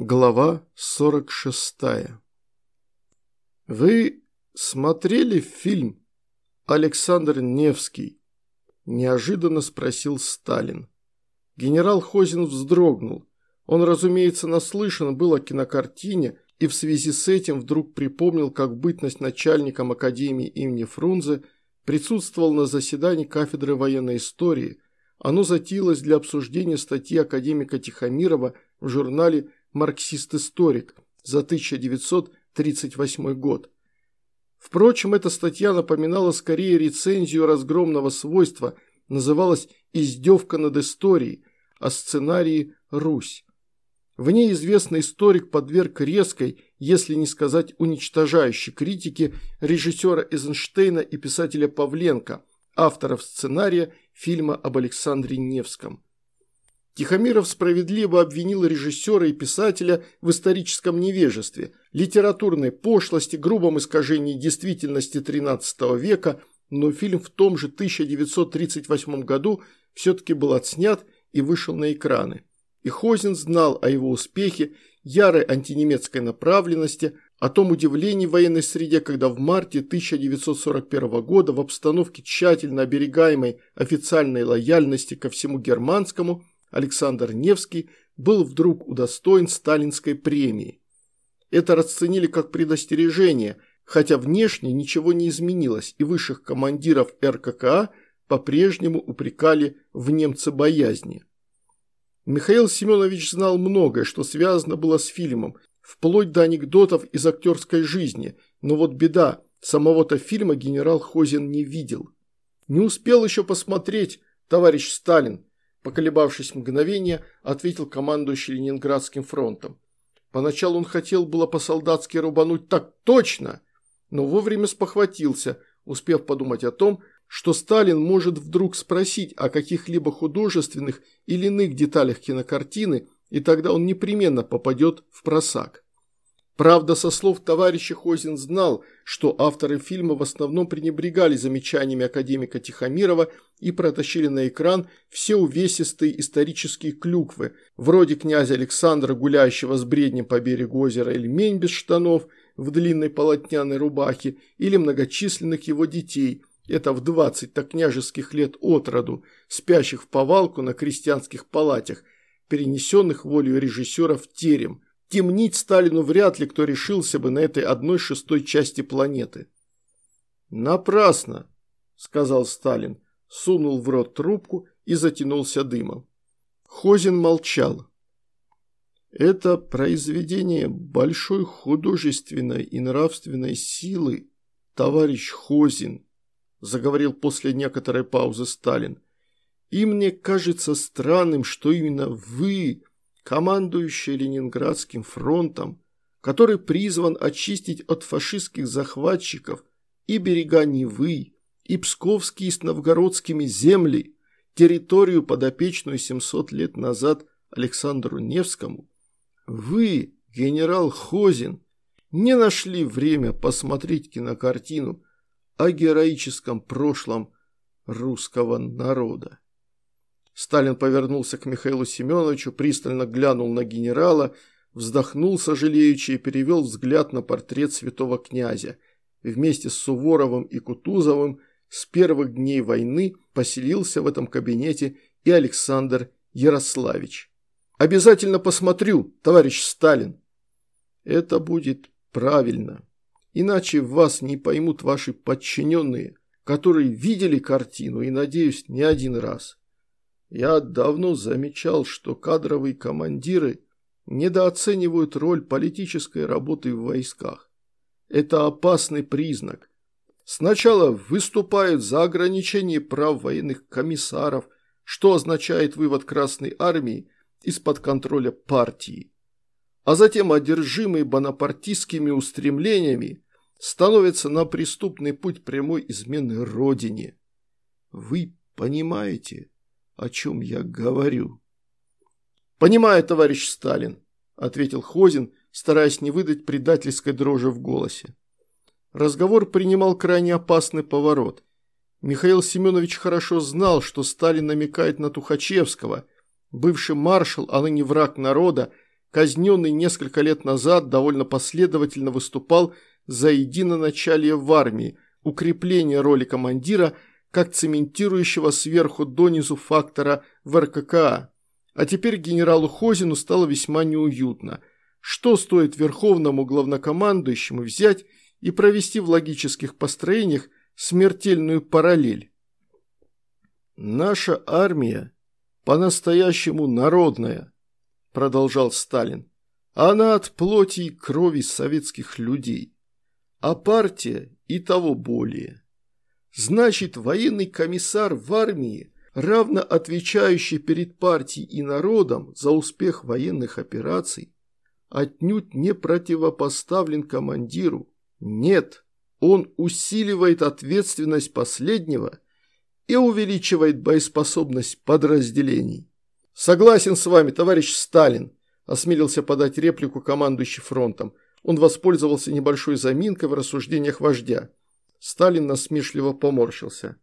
Глава 46 «Вы смотрели фильм «Александр Невский»?» – неожиданно спросил Сталин. Генерал Хозин вздрогнул. Он, разумеется, наслышан был о кинокартине и в связи с этим вдруг припомнил, как бытность начальником Академии имени Фрунзе присутствовал на заседании кафедры военной истории. Оно затеялось для обсуждения статьи академика Тихомирова в журнале «Марксист-историк» за 1938 год. Впрочем, эта статья напоминала скорее рецензию разгромного свойства, называлась «Издевка над историей», о сценарии «Русь». В ней известный историк подверг резкой, если не сказать уничтожающей критике режиссера Эйзенштейна и писателя Павленко, авторов сценария фильма об Александре Невском. Тихомиров справедливо обвинил режиссера и писателя в историческом невежестве, литературной пошлости, грубом искажении действительности XIII века, но фильм в том же 1938 году все-таки был отснят и вышел на экраны. И Хозин знал о его успехе, ярой антинемецкой направленности, о том удивлении в военной среде, когда в марте 1941 года в обстановке тщательно оберегаемой официальной лояльности ко всему германскому – Александр Невский был вдруг удостоен сталинской премии. Это расценили как предостережение, хотя внешне ничего не изменилось, и высших командиров РККА по-прежнему упрекали в немцебоязни. Михаил Семенович знал многое, что связано было с фильмом, вплоть до анекдотов из актерской жизни, но вот беда, самого-то фильма генерал Хозин не видел. Не успел еще посмотреть, товарищ Сталин, Поколебавшись мгновение, ответил командующий Ленинградским фронтом. Поначалу он хотел было по-солдатски рубануть так точно, но вовремя спохватился, успев подумать о том, что Сталин может вдруг спросить о каких-либо художественных или иных деталях кинокартины, и тогда он непременно попадет в просак. Правда, со слов товарища Хозин знал, что авторы фильма в основном пренебрегали замечаниями академика Тихомирова и протащили на экран все увесистые исторические клюквы, вроде князя Александра, гуляющего с бреднем по берегу озера Эльмень без штанов в длинной полотняной рубахе, или многочисленных его детей, это в 20-то княжеских лет от роду, спящих в повалку на крестьянских палатях, перенесенных волею режиссера в терем – Темнить Сталину вряд ли кто решился бы на этой одной шестой части планеты. «Напрасно», – сказал Сталин, сунул в рот трубку и затянулся дымом. Хозин молчал. «Это произведение большой художественной и нравственной силы, товарищ Хозин», – заговорил после некоторой паузы Сталин. «И мне кажется странным, что именно вы, командующий Ленинградским фронтом, который призван очистить от фашистских захватчиков и берега Невы, и Псковские с Новгородскими земли, территорию, подопечную 700 лет назад Александру Невскому, вы, генерал Хозин, не нашли время посмотреть кинокартину о героическом прошлом русского народа. Сталин повернулся к Михаилу Семеновичу, пристально глянул на генерала, вздохнул сожалеючи и перевел взгляд на портрет святого князя. Вместе с Суворовым и Кутузовым с первых дней войны поселился в этом кабинете и Александр Ярославич. «Обязательно посмотрю, товарищ Сталин!» «Это будет правильно. Иначе вас не поймут ваши подчиненные, которые видели картину и, надеюсь, не один раз. Я давно замечал, что кадровые командиры недооценивают роль политической работы в войсках. Это опасный признак. Сначала выступают за ограничение прав военных комиссаров, что означает вывод Красной Армии из-под контроля партии. А затем одержимые бонапартистскими устремлениями становятся на преступный путь прямой измены Родине. Вы понимаете? О чем я говорю». «Понимаю, товарищ Сталин», – ответил Хозин, стараясь не выдать предательской дрожи в голосе. Разговор принимал крайне опасный поворот. Михаил Семенович хорошо знал, что Сталин намекает на Тухачевского. Бывший маршал, а ныне враг народа, казненный несколько лет назад, довольно последовательно выступал за единоначалие в армии, укрепление роли командира как цементирующего сверху донизу фактора в РККА. А теперь генералу Хозину стало весьма неуютно. Что стоит верховному главнокомандующему взять и провести в логических построениях смертельную параллель? «Наша армия по-настоящему народная», – продолжал Сталин. «Она от плоти и крови советских людей, а партия и того более. Значит, военный комиссар в армии, равно отвечающий перед партией и народом за успех военных операций, отнюдь не противопоставлен командиру. Нет, он усиливает ответственность последнего и увеличивает боеспособность подразделений. «Согласен с вами, товарищ Сталин», – осмелился подать реплику командующий фронтом. Он воспользовался небольшой заминкой в рассуждениях вождя. Сталин насмешливо поморщился.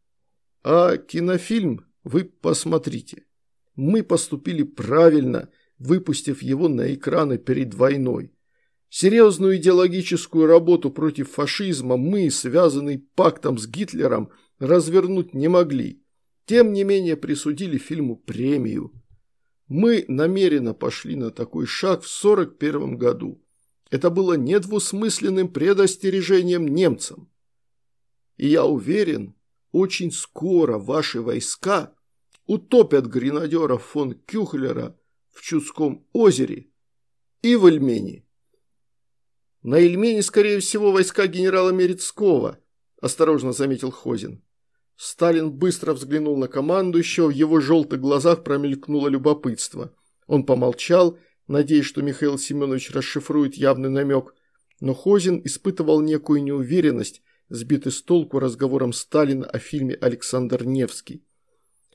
«А кинофильм вы посмотрите. Мы поступили правильно, выпустив его на экраны перед войной. Серьезную идеологическую работу против фашизма мы, связанный пактом с Гитлером, развернуть не могли. Тем не менее присудили фильму премию. Мы намеренно пошли на такой шаг в 1941 году. Это было недвусмысленным предостережением немцам. И я уверен, очень скоро ваши войска утопят гренадеров фон Кюхлера в Чудском озере и в Эльмене. На Эльмене, скорее всего, войска генерала Мерецкого, осторожно заметил Хозин. Сталин быстро взглянул на командующего, в его желтых глазах промелькнуло любопытство. Он помолчал, надеясь, что Михаил Семенович расшифрует явный намек, но Хозин испытывал некую неуверенность, сбитый с толку разговором Сталина о фильме «Александр Невский».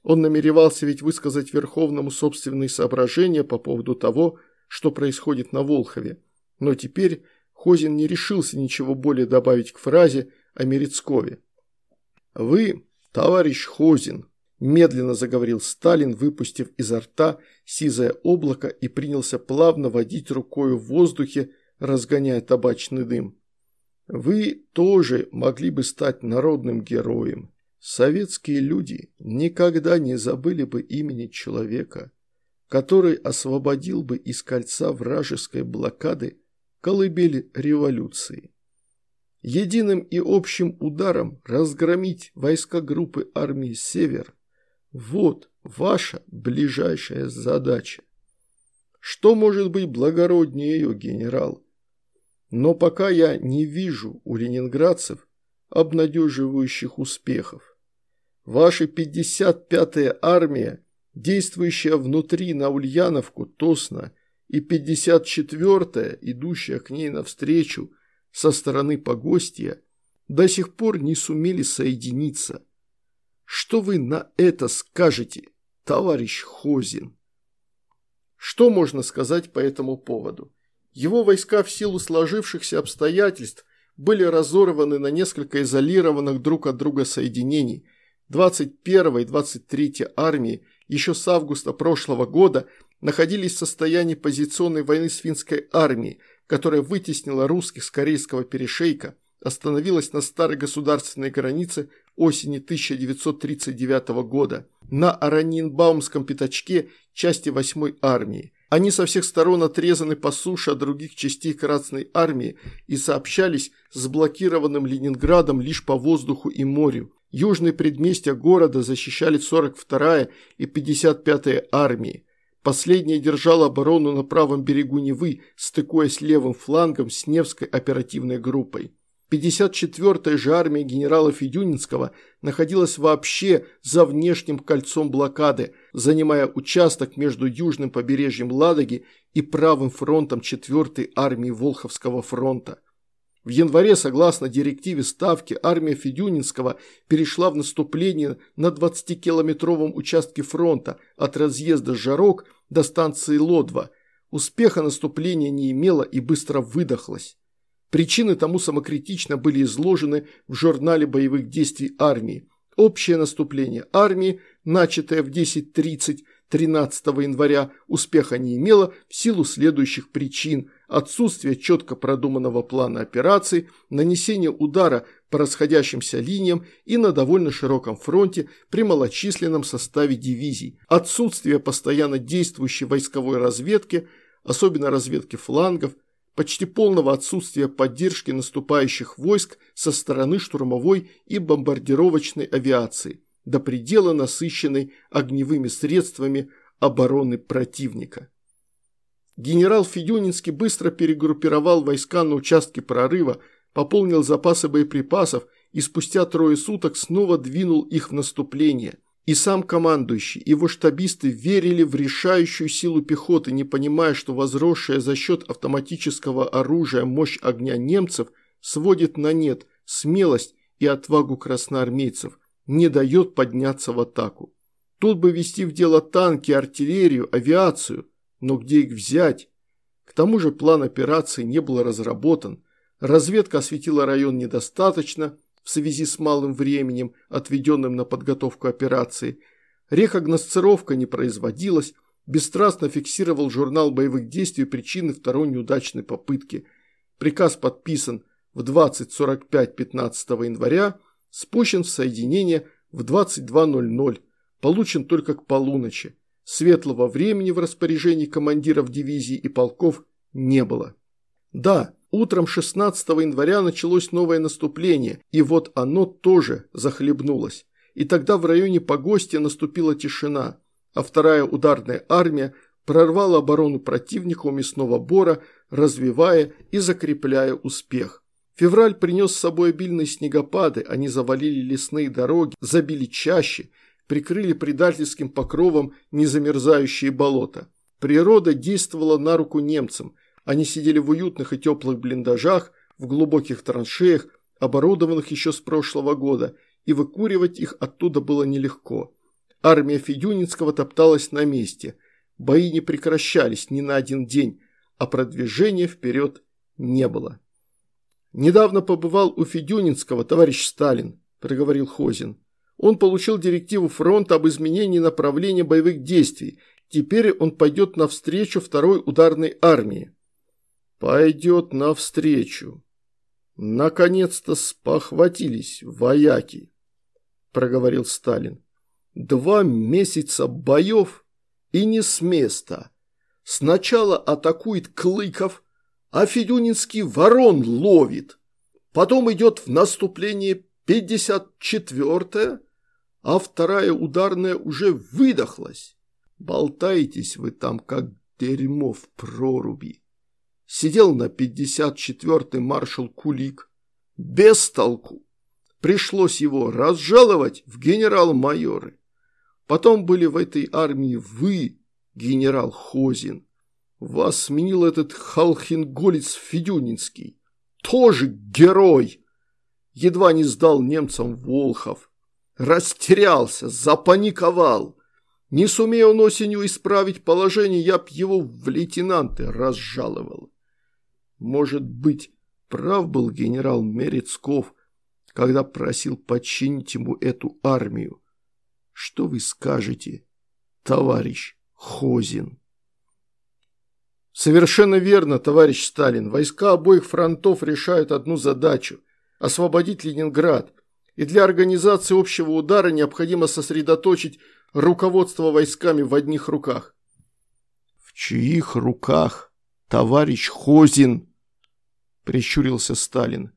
Он намеревался ведь высказать Верховному собственные соображения по поводу того, что происходит на Волхове. Но теперь Хозин не решился ничего более добавить к фразе о Мерецкове. «Вы, товарищ Хозин», – медленно заговорил Сталин, выпустив изо рта сизое облако и принялся плавно водить рукой в воздухе, разгоняя табачный дым. Вы тоже могли бы стать народным героем. Советские люди никогда не забыли бы имени человека, который освободил бы из кольца вражеской блокады колыбель революции. Единым и общим ударом разгромить войска группы армии «Север» – вот ваша ближайшая задача. Что может быть благороднее ее, генерал? Но пока я не вижу у ленинградцев обнадеживающих успехов. Ваша 55-я армия, действующая внутри на Ульяновку, Тосно, и 54-я, идущая к ней навстречу со стороны Погостья, до сих пор не сумели соединиться. Что вы на это скажете, товарищ Хозин? Что можно сказать по этому поводу? Его войска в силу сложившихся обстоятельств были разорваны на несколько изолированных друг от друга соединений. 21 и 23 армии еще с августа прошлого года находились в состоянии позиционной войны с финской армией, которая вытеснила русских с корейского перешейка, остановилась на старой государственной границе осени 1939 года, на Аранинбаумском пятачке части 8 армии. Они со всех сторон отрезаны по суше от других частей Красной армии и сообщались с блокированным Ленинградом лишь по воздуху и морю. Южные предместья города защищали 42-я и 55-я армии. Последняя держала оборону на правом берегу Невы, стыкуясь левым флангом с Невской оперативной группой. 54-я же армия генерала Федюнинского находилась вообще за внешним кольцом блокады, занимая участок между южным побережьем Ладоги и правым фронтом 4-й армии Волховского фронта. В январе, согласно директиве Ставки, армия Федюнинского перешла в наступление на 20-километровом участке фронта от разъезда Жарок до станции Лодва. Успеха наступления не имела и быстро выдохлась. Причины тому самокритично были изложены в журнале боевых действий армии. Общее наступление армии, начатое в 10.30 13 января успеха не имела в силу следующих причин – отсутствия четко продуманного плана операций, нанесения удара по расходящимся линиям и на довольно широком фронте при малочисленном составе дивизий, отсутствие постоянно действующей войсковой разведки, особенно разведки флангов, почти полного отсутствия поддержки наступающих войск со стороны штурмовой и бомбардировочной авиации – до предела насыщенной огневыми средствами обороны противника. Генерал Федюнинский быстро перегруппировал войска на участке прорыва, пополнил запасы боеприпасов и спустя трое суток снова двинул их в наступление. И сам командующий, и его штабисты верили в решающую силу пехоты, не понимая, что возросшая за счет автоматического оружия мощь огня немцев сводит на нет смелость и отвагу красноармейцев, не дает подняться в атаку. Тут бы вести в дело танки, артиллерию, авиацию, но где их взять? К тому же план операции не был разработан, разведка осветила район недостаточно в связи с малым временем, отведенным на подготовку операции, рекогносцировка не производилась, бесстрастно фиксировал журнал боевых действий причины второй неудачной попытки. Приказ подписан в 20.45 15 января, Спущен в соединение в 22.00, получен только к полуночи. Светлого времени в распоряжении командиров дивизий и полков не было. Да, утром 16 января началось новое наступление, и вот оно тоже захлебнулось. И тогда в районе Погостя наступила тишина, а вторая ударная армия прорвала оборону противника у мясного бора, развивая и закрепляя успех. Февраль принес с собой обильные снегопады, они завалили лесные дороги, забили чаще, прикрыли предательским покровом незамерзающие болота. Природа действовала на руку немцам. Они сидели в уютных и теплых блиндажах, в глубоких траншеях, оборудованных еще с прошлого года, и выкуривать их оттуда было нелегко. Армия Федюнинского топталась на месте. Бои не прекращались ни на один день, а продвижения вперед не было. «Недавно побывал у Федюнинского, товарищ Сталин», – проговорил Хозин. «Он получил директиву фронта об изменении направления боевых действий. Теперь он пойдет навстречу второй ударной армии». «Пойдет навстречу». «Наконец-то спохватились вояки», – проговорил Сталин. «Два месяца боев и не с места. Сначала атакует Клыков, а Федюнинский ворон ловит. Потом идет в наступление 54-я, а вторая ударная уже выдохлась. Болтаетесь вы там, как дерьмо в проруби. Сидел на 54-й маршал Кулик. Без толку. Пришлось его разжаловать в генерал-майоры. Потом были в этой армии вы, генерал Хозин. Вас сменил этот Халхинголец Федюнинский. Тоже герой. Едва не сдал немцам Волхов. Растерялся, запаниковал. Не сумея он осенью исправить положение, я б его в лейтенанты разжаловал. Может быть, прав был генерал Мерецков, когда просил подчинить ему эту армию. Что вы скажете, товарищ Хозин? Совершенно верно, товарищ Сталин. Войска обоих фронтов решают одну задачу – освободить Ленинград. И для организации общего удара необходимо сосредоточить руководство войсками в одних руках. В чьих руках, товарищ Хозин? Прищурился Сталин.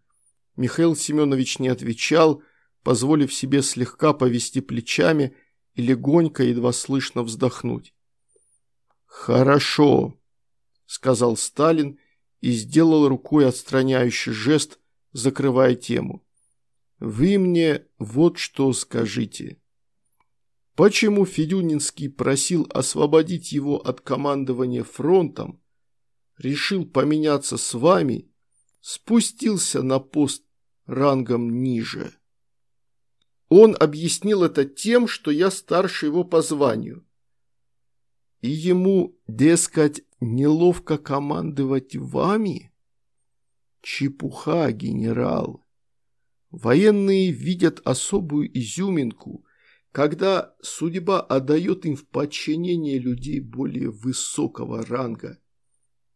Михаил Семенович не отвечал, позволив себе слегка повести плечами и легонько, едва слышно вздохнуть. «Хорошо», сказал Сталин и сделал рукой отстраняющий жест, закрывая тему. Вы мне вот что скажите. Почему Федюнинский просил освободить его от командования фронтом, решил поменяться с вами, спустился на пост рангом ниже? Он объяснил это тем, что я старше его по званию. И ему, дескать, Неловко командовать вами? Чепуха, генерал. Военные видят особую изюминку, когда судьба отдает им в подчинение людей более высокого ранга.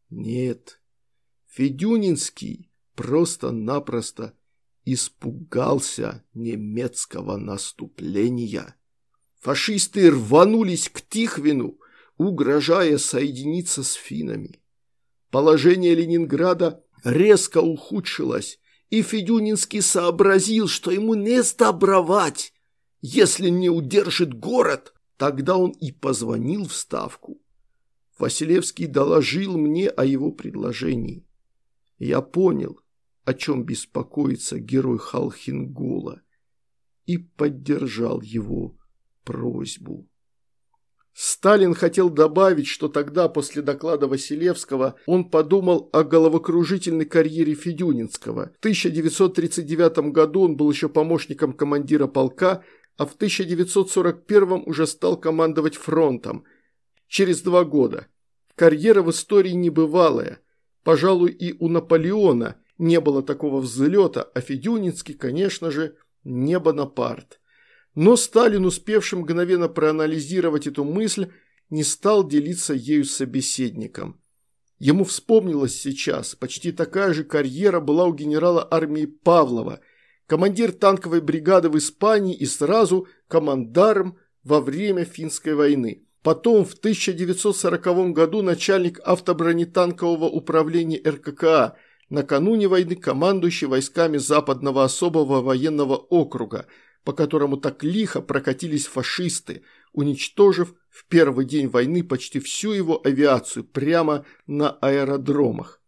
Нет, Федюнинский просто-напросто испугался немецкого наступления. Фашисты рванулись к Тихвину, угрожая соединиться с финами. Положение Ленинграда резко ухудшилось, и Федюнинский сообразил, что ему не сдобровать, если не удержит город. Тогда он и позвонил в Ставку. Василевский доложил мне о его предложении. Я понял, о чем беспокоится герой Халхингула, и поддержал его просьбу. Сталин хотел добавить, что тогда, после доклада Василевского, он подумал о головокружительной карьере Федюнинского. В 1939 году он был еще помощником командира полка, а в 1941 уже стал командовать фронтом. Через два года. Карьера в истории небывалая. Пожалуй, и у Наполеона не было такого взлета, а Федюнинский, конечно же, не Бонапарт. Но Сталин, успевший мгновенно проанализировать эту мысль, не стал делиться ею с собеседником. Ему вспомнилось сейчас, почти такая же карьера была у генерала армии Павлова, командир танковой бригады в Испании и сразу командарм во время финской войны. Потом в 1940 году начальник автобронетанкового управления РККА, накануне войны командующий войсками Западного особого военного округа – по которому так лихо прокатились фашисты, уничтожив в первый день войны почти всю его авиацию прямо на аэродромах.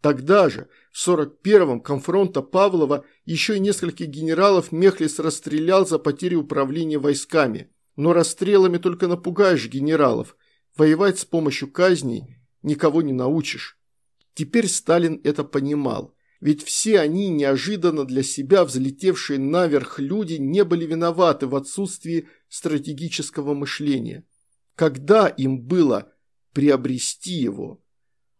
Тогда же, в 41-м, конфронта Павлова еще и нескольких генералов Мехлис расстрелял за потери управления войсками. Но расстрелами только напугаешь генералов. Воевать с помощью казней никого не научишь. Теперь Сталин это понимал. Ведь все они, неожиданно для себя взлетевшие наверх люди, не были виноваты в отсутствии стратегического мышления. Когда им было приобрести его?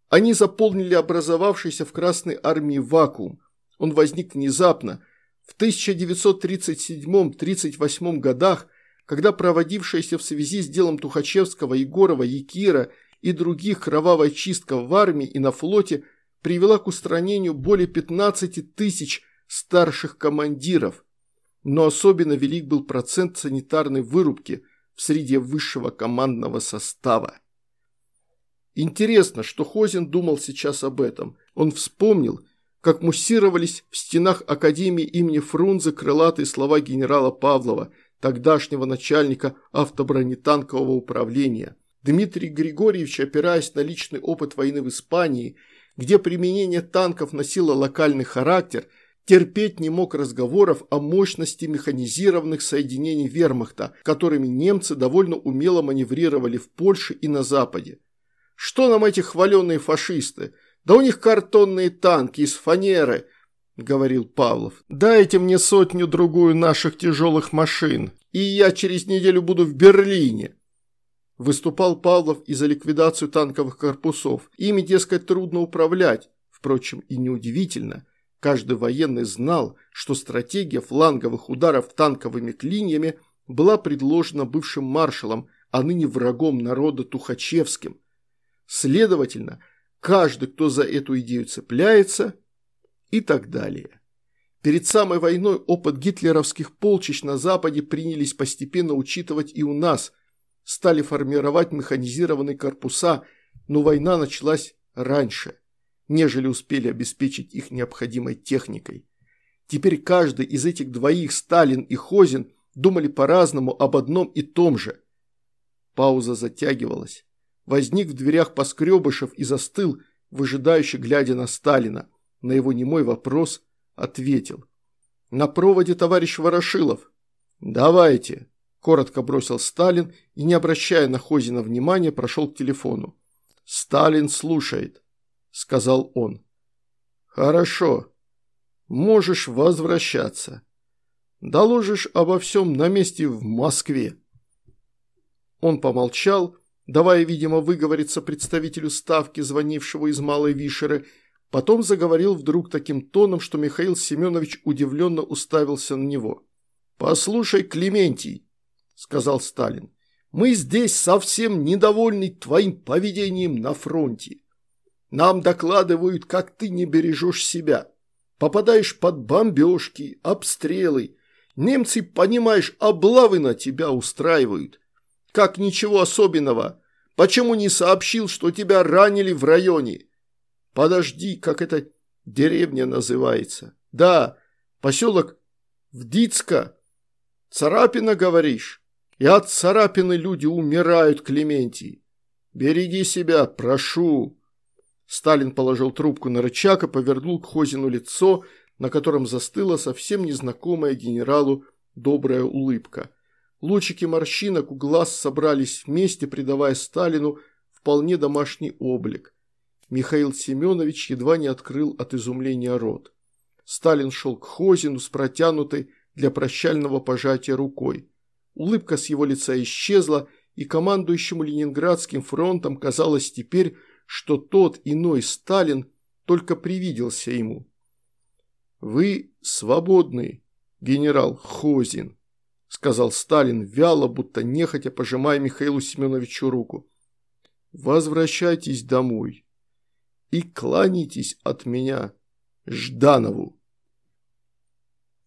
Они заполнили образовавшийся в Красной армии вакуум. Он возник внезапно. В 1937-38 годах, когда проводившаяся в связи с делом Тухачевского, Егорова, Якира и других кровавая чистка в армии и на флоте – привела к устранению более 15 тысяч старших командиров, но особенно велик был процент санитарной вырубки в среде высшего командного состава. Интересно, что Хозин думал сейчас об этом. Он вспомнил, как муссировались в стенах Академии имени Фрунзе крылатые слова генерала Павлова, тогдашнего начальника автобронетанкового управления. Дмитрий Григорьевич, опираясь на личный опыт войны в Испании – где применение танков носило локальный характер, терпеть не мог разговоров о мощности механизированных соединений вермахта, которыми немцы довольно умело маневрировали в Польше и на Западе. Что нам эти хваленные фашисты? Да у них картонные танки из фанеры, говорил Павлов. Дайте мне сотню-другую наших тяжелых машин, и я через неделю буду в Берлине. Выступал Павлов и за ликвидацию танковых корпусов. Ими, дескать, трудно управлять. Впрочем, и неудивительно. Каждый военный знал, что стратегия фланговых ударов танковыми клиньями была предложена бывшим маршалом, а ныне врагом народа Тухачевским. Следовательно, каждый, кто за эту идею цепляется и так далее. Перед самой войной опыт гитлеровских полчищ на Западе принялись постепенно учитывать и у нас – стали формировать механизированные корпуса, но война началась раньше, нежели успели обеспечить их необходимой техникой. Теперь каждый из этих двоих, Сталин и Хозин, думали по-разному об одном и том же. Пауза затягивалась. Возник в дверях Поскребышев и застыл, выжидающе глядя на Сталина. На его немой вопрос ответил. «На проводе товарищ Ворошилов». «Давайте», коротко бросил Сталин и, не обращая на Хозина внимания, прошел к телефону. «Сталин слушает», – сказал он. «Хорошо. Можешь возвращаться. Доложишь обо всем на месте в Москве». Он помолчал, давая, видимо, выговориться представителю ставки, звонившего из Малой Вишеры, потом заговорил вдруг таким тоном, что Михаил Семенович удивленно уставился на него. «Послушай, Клементий, – сказал Сталин. «Мы здесь совсем недовольны твоим поведением на фронте. Нам докладывают, как ты не бережешь себя. Попадаешь под бомбежки, обстрелы. Немцы, понимаешь, облавы на тебя устраивают. Как ничего особенного. Почему не сообщил, что тебя ранили в районе? Подожди, как эта деревня называется? Да, поселок Вдицка. Царапина, говоришь? И от царапины люди умирают, Клементий. Береги себя, прошу. Сталин положил трубку на рычаг и повернул к Хозину лицо, на котором застыла совсем незнакомая генералу добрая улыбка. Лучики морщинок у глаз собрались вместе, придавая Сталину вполне домашний облик. Михаил Семенович едва не открыл от изумления рот. Сталин шел к Хозину с протянутой для прощального пожатия рукой. Улыбка с его лица исчезла, и командующему Ленинградским фронтом казалось теперь, что тот иной Сталин только привиделся ему. «Вы свободны, генерал Хозин», – сказал Сталин вяло, будто нехотя пожимая Михаилу Семеновичу руку. «Возвращайтесь домой и кланяйтесь от меня Жданову».